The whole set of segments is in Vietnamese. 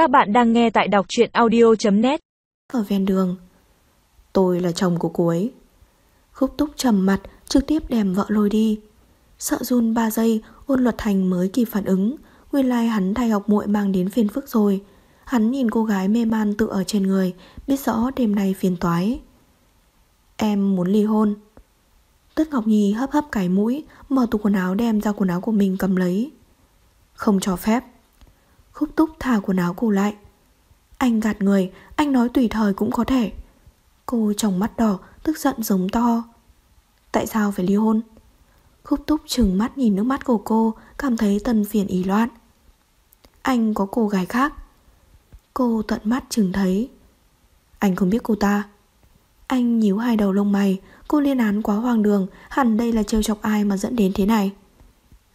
Các bạn đang nghe tại đọc truyện audio.net Ở ven đường, Tôi là chồng của cô ấy. Khúc túc trầm mặt, trực tiếp đem vợ lôi đi. Sợ run 3 giây, Ôn luật thành mới kịp phản ứng. Nguyên lai like hắn thay học muội mang đến phiền phức rồi. Hắn nhìn cô gái mê man tự ở trên người, Biết rõ đêm nay phiền toái. Em muốn ly hôn. Tất Ngọc Nhi hấp hấp cái mũi, Mở tủ quần áo đem ra quần áo của mình cầm lấy. Không cho phép túc thả quần áo cô lại. Anh gạt người, Anh nói tùy thời cũng có thể. Cô tròng mắt đỏ, Tức giận giống to. Tại sao phải ly hôn? Khúc túc trừng mắt nhìn nước mắt của cô, Cảm thấy tân phiền ý loạn. Anh có cô gái khác. Cô tận mắt chừng thấy. Anh không biết cô ta. Anh nhíu hai đầu lông mày, Cô liên án quá hoang đường, Hẳn đây là trêu chọc ai mà dẫn đến thế này?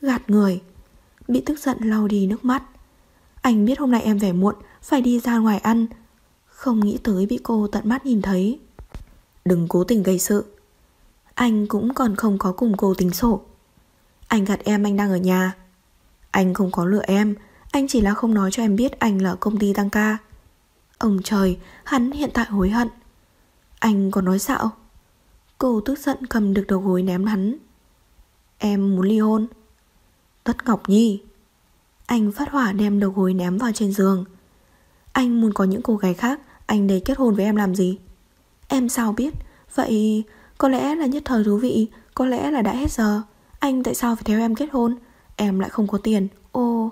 Gạt người. Bị tức giận lau đi nước mắt. Anh biết hôm nay em về muộn, Phải đi ra ngoài ăn. Không nghĩ tới bị cô tận mắt nhìn thấy. Đừng cố tình gây sự. Anh cũng còn không có cùng cô tính sổ. Anh gạt em anh đang ở nhà. Anh không có lừa em, Anh chỉ là không nói cho em biết anh là công ty tăng ca. Ông trời, Hắn hiện tại hối hận. Anh có nói xạo Cô tức giận cầm được đầu gối ném hắn. Em muốn ly hôn. Tất Ngọc Nhi. Anh phát hỏa đem đầu gối ném vào trên giường. Anh muốn có những cô gái khác, Anh để kết hôn với em làm gì? Em sao biết? Vậy có lẽ là nhất thời thú vị, Có lẽ là đã hết giờ. Anh tại sao phải theo em kết hôn? Em lại không có tiền. Ô,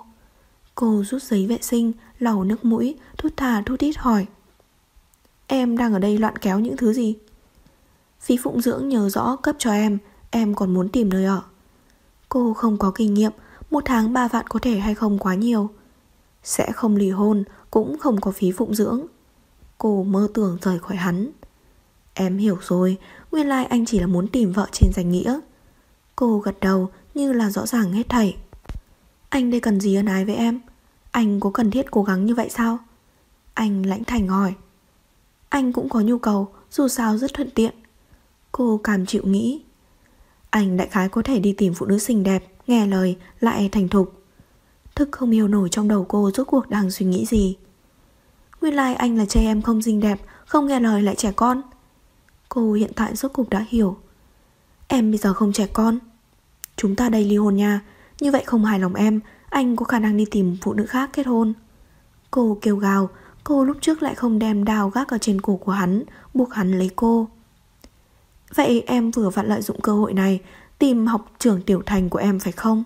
Cô rút giấy vệ sinh Lầu nước mũi, Thút thà thút thít hỏi. Em đang ở đây loạn kéo những thứ gì? Phí phụng dưỡng nhớ rõ cấp cho em Em còn muốn tìm nơi ở. Cô không có kinh nghiệm một tháng ba vạn có thể hay không quá nhiều. Sẽ không lì hôn, Cũng không có phí phụng dưỡng. Cô mơ tưởng rời khỏi hắn. Em hiểu rồi, Nguyên lai like anh chỉ là muốn tìm vợ trên danh nghĩa. Cô gật đầu Như là rõ ràng hết thảy. Anh đây cần gì ân ái với em? Anh có cần thiết cố gắng như vậy sao? Anh lãnh thành hỏi. Anh cũng có nhu cầu, Dù sao rất thuận tiện. Cô cảm chịu nghĩ. Anh đại khái có thể đi tìm phụ nữ xinh đẹp. Nghe lời, lại thành thục. Thức không hiểu nổi trong đầu cô Rốt cuộc đang suy nghĩ gì. Nguyên lai like anh là trẻ em không xinh đẹp, Không nghe lời lại trẻ con. Cô hiện tại rốt cuộc đã hiểu. Em bây giờ không trẻ con. Chúng ta đây ly hôn nha. Như vậy không hài lòng em, Anh có khả năng đi tìm phụ nữ khác kết hôn. Cô kêu gào, Cô lúc trước lại không đem đào gác ở trên cổ của hắn, Buộc hắn lấy cô. Vậy em vừa vặn lợi dụng cơ hội này, Tìm học trưởng tiểu thành của em phải không?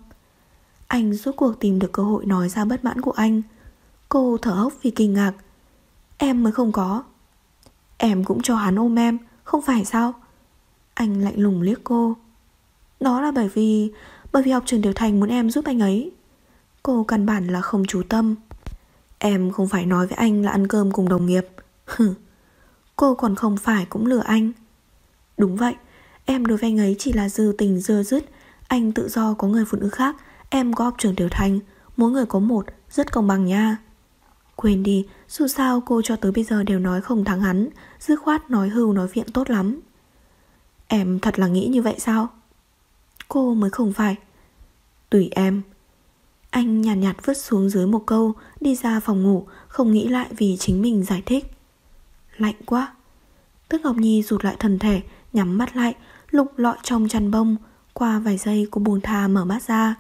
Anh rốt cuộc tìm được cơ hội nói ra bất mãn của anh. Cô thở hốc vì kinh ngạc. Em mới không có. Em cũng cho hắn ôm em, Không phải sao? Anh lạnh lùng liếc cô. Đó là bởi vì Bởi vì học trường tiểu thành muốn em giúp anh ấy. Cô căn bản là không chú tâm. Em không phải nói với anh là ăn cơm cùng đồng nghiệp. Cô còn không phải cũng lừa anh. Đúng vậy Em đối với anh ấy chỉ là dư tình dưa dứt. Anh tự do có người phụ nữ khác Em có học trường tiểu thành. Mỗi người có một Rất công bằng nha. Quên đi Dù sao cô cho tới bây giờ đều nói không thắng hắn Dứt khoát nói hưu nói viện tốt lắm. Em thật là nghĩ như vậy sao? Cô mới không phải. Tùy em. Anh nhàn nhạt, nhạt vứt xuống dưới một câu Đi ra phòng ngủ Không nghĩ lại vì chính mình giải thích. Lạnh quá. Tức Ngọc Nhi rụt lại thần thể Nhắm mắt lại, Lục lọi trong chăn bông, Qua vài giây cô buồn thà mở mắt ra.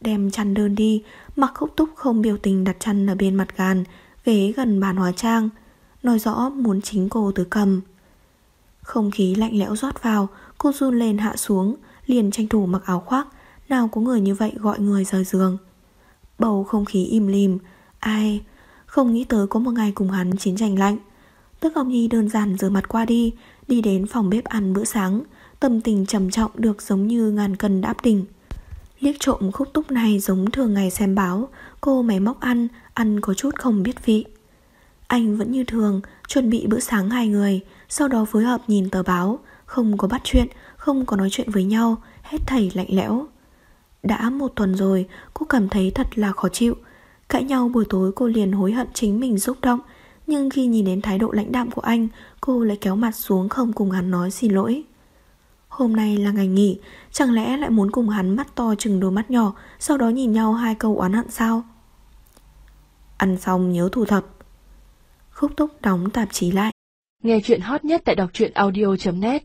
Đem chăn đơn đi Mặc khúc túc không biểu tình đặt chăn ở bên mặt gàn, Ghế gần bàn hóa trang, Nói rõ muốn chính cô tới cầm. Không khí lạnh lẽo rót vào, Cô run lên hạ xuống, Liền tranh thủ mặc áo khoác, Nào có người như vậy gọi người rời giường. Bầu không khí im lìm, Ai Không nghĩ tới có một ngày cùng hắn chiến tranh lạnh. Tức Ngọc Nhi đơn giản rửa mặt qua đi Đi đến phòng bếp ăn bữa sáng. Tâm tình trầm trọng được giống như ngàn cân đáp đỉnh. Liếc trộm khúc túc này giống thường ngày xem báo. Cô máy móc ăn Ăn có chút không biết vị. Anh vẫn như thường, Chuẩn bị bữa sáng hai người, Sau đó phối hợp nhìn tờ báo. Không có bắt chuyện, Không có nói chuyện với nhau, Hết thảy lạnh lẽo. Đã một tuần rồi, Cô cảm thấy thật là khó chịu. Cãi nhau buổi tối cô liền hối hận chính mình xúc động nhưng khi nhìn đến thái độ lãnh đạm của anh, Cô lại kéo mặt xuống không cùng hắn nói xin lỗi. Hôm nay là ngày nghỉ, Chẳng lẽ lại muốn cùng hắn mắt to chừng đôi mắt nhỏ, Sau đó nhìn nhau hai câu oán hận sao? Ăn xong nhớ thu thập. Khúc Túc đóng tạp chí lại. Nghe chuyện hot nhất tại đọc truyện audio.net